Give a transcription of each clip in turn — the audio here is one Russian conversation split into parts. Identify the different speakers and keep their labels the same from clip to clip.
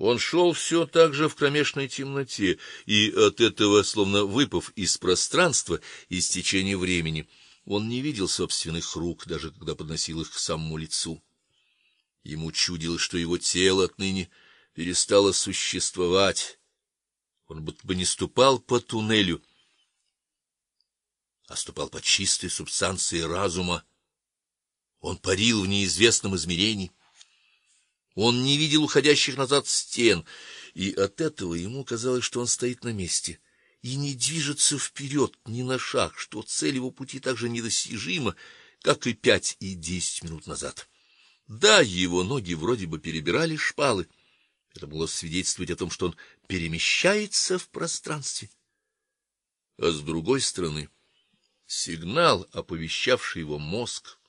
Speaker 1: Он шел все так же в кромешной темноте, и от этого, словно выпав из пространства, из течения времени, он не видел собственных рук, даже когда подносил их к самому лицу. Ему чудилось, что его тело отныне перестало существовать. Он будто бы не ступал по туннелю, а ступал по чистой субстанции разума. Он парил в неизвестном измерении. Он не видел уходящих назад стен, и от этого ему казалось, что он стоит на месте и не движется вперед ни на шаг, что цель его пути так же недостижима, как и пять и десять минут назад. Да, его ноги вроде бы перебирали шпалы. Это могло свидетельствовать о том, что он перемещается в пространстве. А с другой стороны, сигнал, оповещавший его мозг,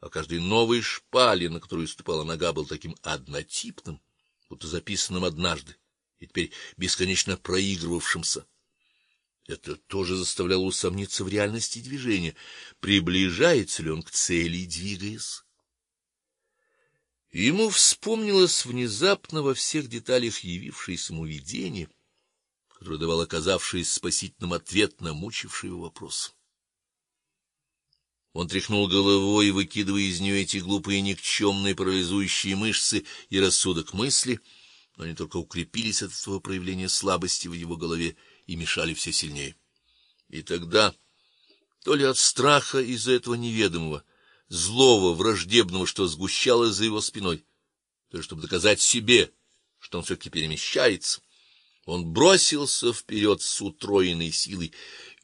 Speaker 1: а каждой новой шпале, на которую ступала нога, был таким однотипным, будто записанным однажды и теперь бесконечно проигрывавшимся. Это тоже заставляло усомниться в реальности движения, приближается ли он к цели, двигаясь. Ему вспомнилось внезапно во всех деталях явившееся ему видение, которое давало оказавшееся спасительным ответ на мучивший его вопрос. Он тряхнул головой, выкидывая из нее эти глупые никчемные парализующие мышцы и рассудок мысли, но они только укрепились от этого проявления слабости в его голове и мешали все сильнее. И тогда, то ли от страха из-за этого неведомого, злого, враждебного, что сгущалось за его спиной, то ли чтобы доказать себе, что он все таки перемещается, он бросился вперед с утроенной силой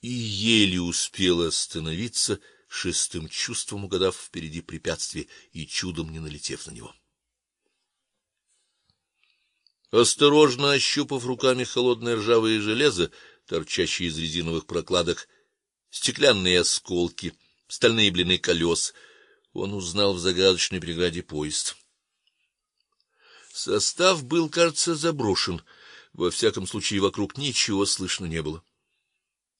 Speaker 1: и еле успел остановиться шестым чувством угадав впереди препятствие и чудом не налетев на него. Осторожно ощупав руками холодное ржавое железо, торчащее из резиновых прокладок, стеклянные осколки, стальные блины колес, он узнал в загадочной преграде поезд. Состав был, кажется, заброшен. Во всяком случае, вокруг ничего слышно не было.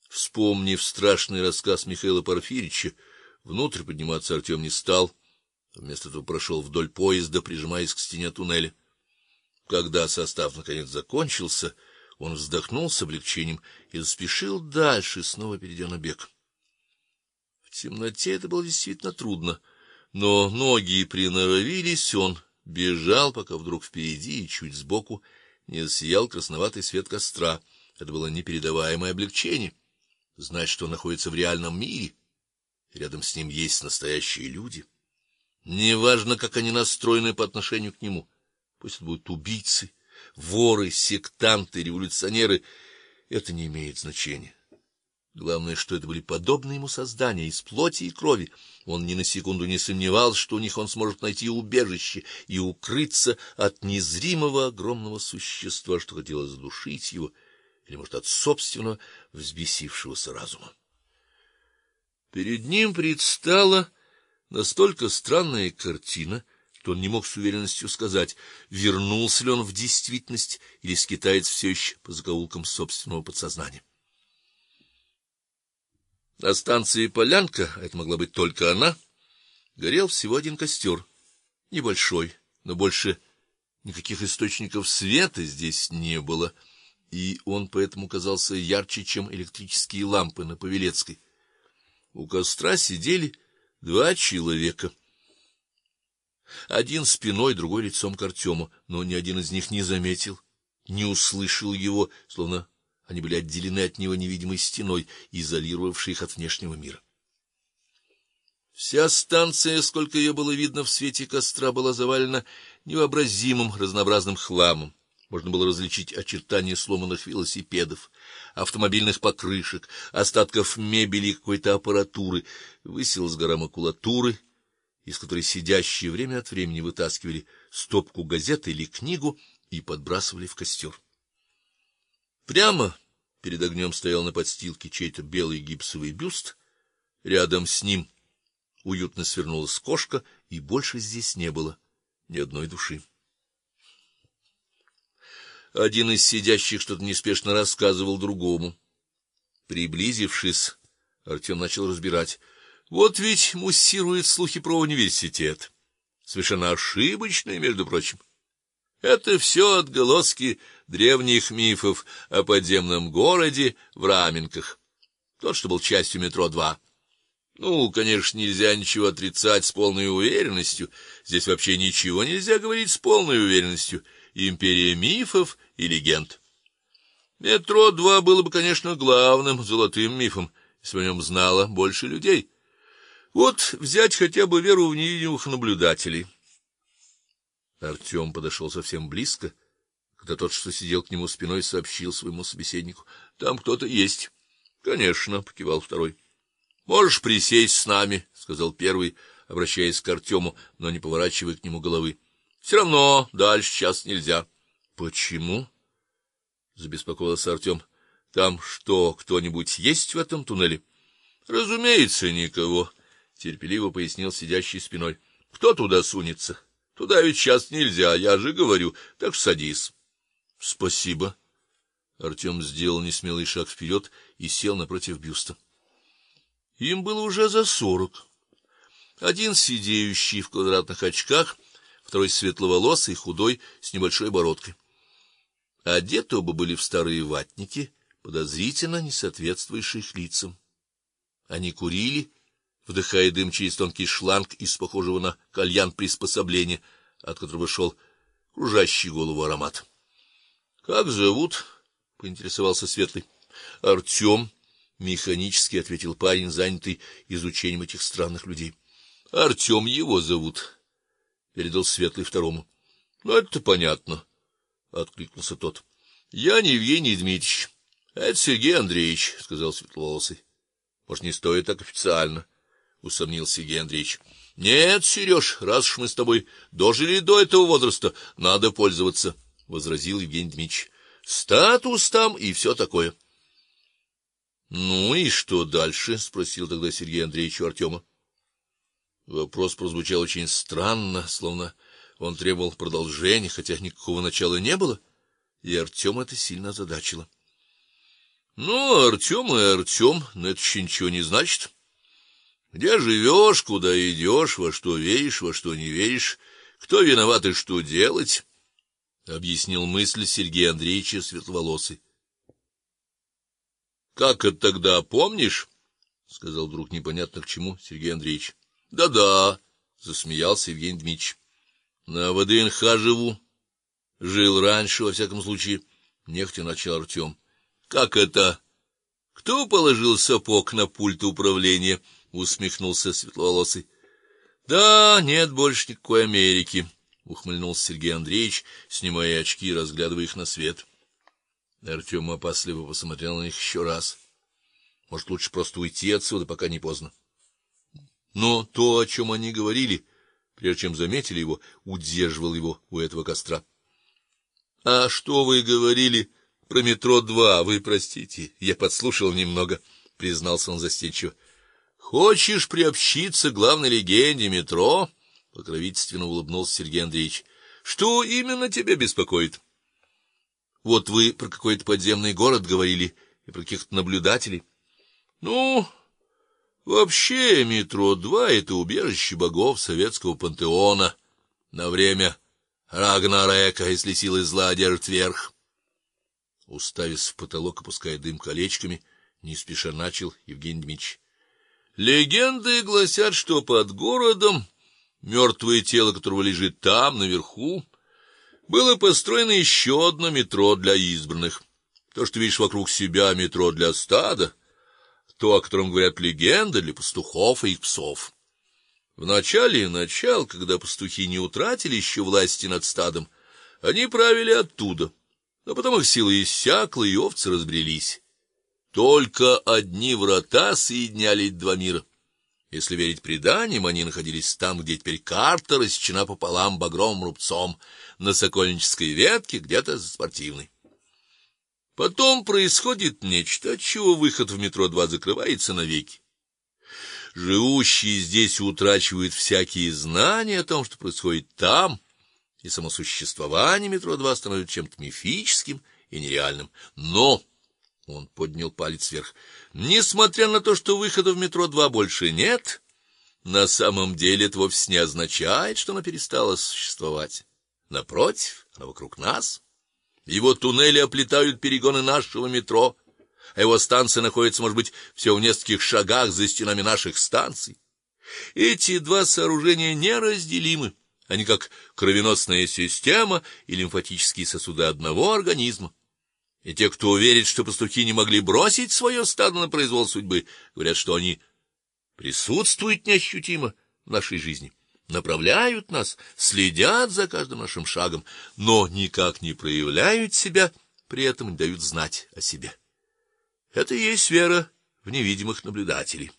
Speaker 1: Вспомнив страшный рассказ Михаила Порфирьевича, внутрь подниматься Артем не стал, вместо этого прошел вдоль поезда, прижимаясь к стене туннеля. Когда состав наконец закончился, он вздохнул с облегчением и заспешил дальше, снова перейдя на бег. В темноте это было действительно трудно, но ноги приноровились, он бежал, пока вдруг впереди и чуть сбоку не засиял красноватый свет костра. Это было непередаваемое облегчение знать, что он находится в реальном мире, рядом с ним есть настоящие люди. Неважно, как они настроены по отношению к нему, пусть это будут убийцы, воры, сектанты, революционеры, это не имеет значения. Главное, что это были подобные ему создания из плоти и крови. Он ни на секунду не сомневался, что у них он сможет найти убежище и укрыться от незримого огромного существа, что хотело задушить его или, может, от собственного взбесившегося разума. Перед ним предстала настолько странная картина, что он не мог с уверенностью сказать, вернулся ли он в действительность или скитается все еще по закоулкам собственного подсознания. На станции Полянка, а это могла быть только она, горел всего один костер, небольшой, но больше никаких источников света здесь не было и он поэтому казался ярче, чем электрические лампы на Павелецкой. У костра сидели два человека. Один спиной, другой лицом к Артему, но ни один из них не заметил, не услышал его, словно они были отделены от него невидимой стеной, изолировавшей их от внешнего мира. Вся станция, сколько ее было видно в свете костра, была завалена невообразимым разнообразным хламом. Можно было различить очертания сломанных велосипедов, автомобильных покрышек, остатков мебели и какой-то аппаратуры. Высилась гора макулатуры, из которой сидящие время от времени вытаскивали стопку газет или книгу и подбрасывали в костер. Прямо перед огнем стоял на подстилке чей-то белый гипсовый бюст, рядом с ним уютно свернулась кошка, и больше здесь не было ни одной души. Один из сидящих что-то неспешно рассказывал другому. Приблизившись, Артем начал разбирать. Вот ведь муссирует слухи про университет. Совершенно ошибочные, между прочим. Это все отголоски древних мифов о подземном городе в Раменках. Тот, что был частью метро 2. Ну, конечно, нельзя ничего отрицать с полной уверенностью. Здесь вообще ничего нельзя говорить с полной уверенностью. Империя мифов и легенд. Метро 2 было бы, конечно, главным золотым мифом, если бы о нем знало больше людей. Вот взять хотя бы веру в невидимых наблюдателей. Артем подошел совсем близко, когда тот, что сидел к нему спиной, сообщил своему собеседнику: "Там кто-то есть". "Конечно", покивал второй. "Можешь присесть с нами", сказал первый, обращаясь к Артему, но не поворачивая к нему головы. «Все равно дальше сейчас нельзя. Почему? забеспокоился Артем. Там что, кто-нибудь есть в этом туннеле? Разумеется, никого, терпеливо пояснил сидящий спиной. Кто туда сунется? Туда ведь сейчас нельзя, я же говорю. Так садись. Спасибо. Артем сделал несмелый шаг вперед и сел напротив бюста. Им было уже за сорок. Один сидеющий в квадратных очках, второй светловолосый, худой, с небольшой бородкой. Одеты оба были в старые ватники, подозрительно не соответствующие их лицам. Они курили, вдыхая дым через тонкий шланг из похожего на кальян приспособления, от которого шел кружащий голову аромат. Как зовут? поинтересовался Светлый. Артем, механически ответил парень, занятый изучением этих странных людей. Артем его зовут, передал Светлый второму. Ну это понятно, откликнулся тот. Я не Евгений Дмитриевич, это Сергей Андреевич, сказал светловолосый. Может, не стоит так официально, усомнился Сергей Андреевич. Нет, Сереж, раз уж мы с тобой дожили до этого возраста, надо пользоваться, возразил Евгений Дмитриевич. Статус там и все такое. Ну и что дальше? спросил тогда Сергей Андреевич у Артема. Вопрос прозвучал очень странно, словно он требовал продолжения, хотя никакого начала не было, и Артем это сильно озадачило. Ну, Артем и Артем, но это еще ничего не значит. Где живешь, куда идешь, во что веришь, во что не веришь, кто виноват и что делать, объяснил мысль Сергей Андреевич светловолосый. Как это тогда помнишь? сказал вдруг непонятно к чему Сергей Андреевич. Да-да, засмеялся Евгений Дмитрич. На ВДНХ живу. Жил раньше, во всяком случае, нехотя начал Артем. Как это? Кто положил сапог на пульт управления? усмехнулся светловолосый. Да, нет больше никакой Америки, ухмыльнулся Сергей Андреевич, снимая очки и разглядывая их на свет. Артем опасливо посмотрел на них еще раз. Может, лучше просто уйти отсюда, пока не поздно. Но то, о чем они говорили, прежде чем заметили его, удерживал его у этого костра. А что вы говорили про метро 2? Вы простите, я подслушал немного, признался он застенчиво. Хочешь приобщиться к главной легенде метро? покровительственно улыбнулся Сергей Андреевич. Что именно тебя беспокоит? Вот вы про какой-то подземный город говорили и про каких-то наблюдателей. Ну, вообще метро 2 это убежище богов советского пантеона на время Рагнарека, если силы зла одержат верх. Уставив в потолок, опуская дым колечками, не спеша начал Евгений Дмитрич. Легенды гласят, что под городом мертвое тело которого лежит там наверху, было построено еще одно метро для избранных. То, что видишь вокруг себя, метро для стада, то, о котором говорят легенды для пастухов и их псов. В начале начал, когда пастухи не утратили еще власти над стадом, они правили оттуда. Но потом их сила иссякла, и овцы разбрелись. Только одни врата соединяли два мира. Если верить преданиям, они находились там, где теперь карта рассечена пополам багровым рубцом на сокольнической ветке, где-то за спортивной. Потом происходит нечто, от чего выход в метро 2 закрывается навеки. Живущие здесь утрачивают всякие знания о том, что происходит там, и само существование метро 2 становится чем-то мифическим и нереальным. Но он поднял палец вверх. Несмотря на то, что выхода в метро 2 больше нет, на самом деле это вовсе не означает, что она перестала существовать. Напротив, а вокруг нас. Его туннели оплетают перегоны нашего метро, а его станция находится, может быть, всего в нескольких шагах за стенами наших станций. Эти два сооружения неразделимы. Они как кровеносная система и лимфатические сосуды одного организма. И те, кто верит, что пастухи не могли бросить свое стадо на произвол судьбы, говорят, что они присутствуют неощутимо в нашей жизни, направляют нас, следят за каждым нашим шагом, но никак не проявляют себя, при этом не дают знать о себе. Это и есть вера в невидимых наблюдателей.